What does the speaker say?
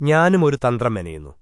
ഞാനും ഒരു തന്ത്രം മെനയുന്നു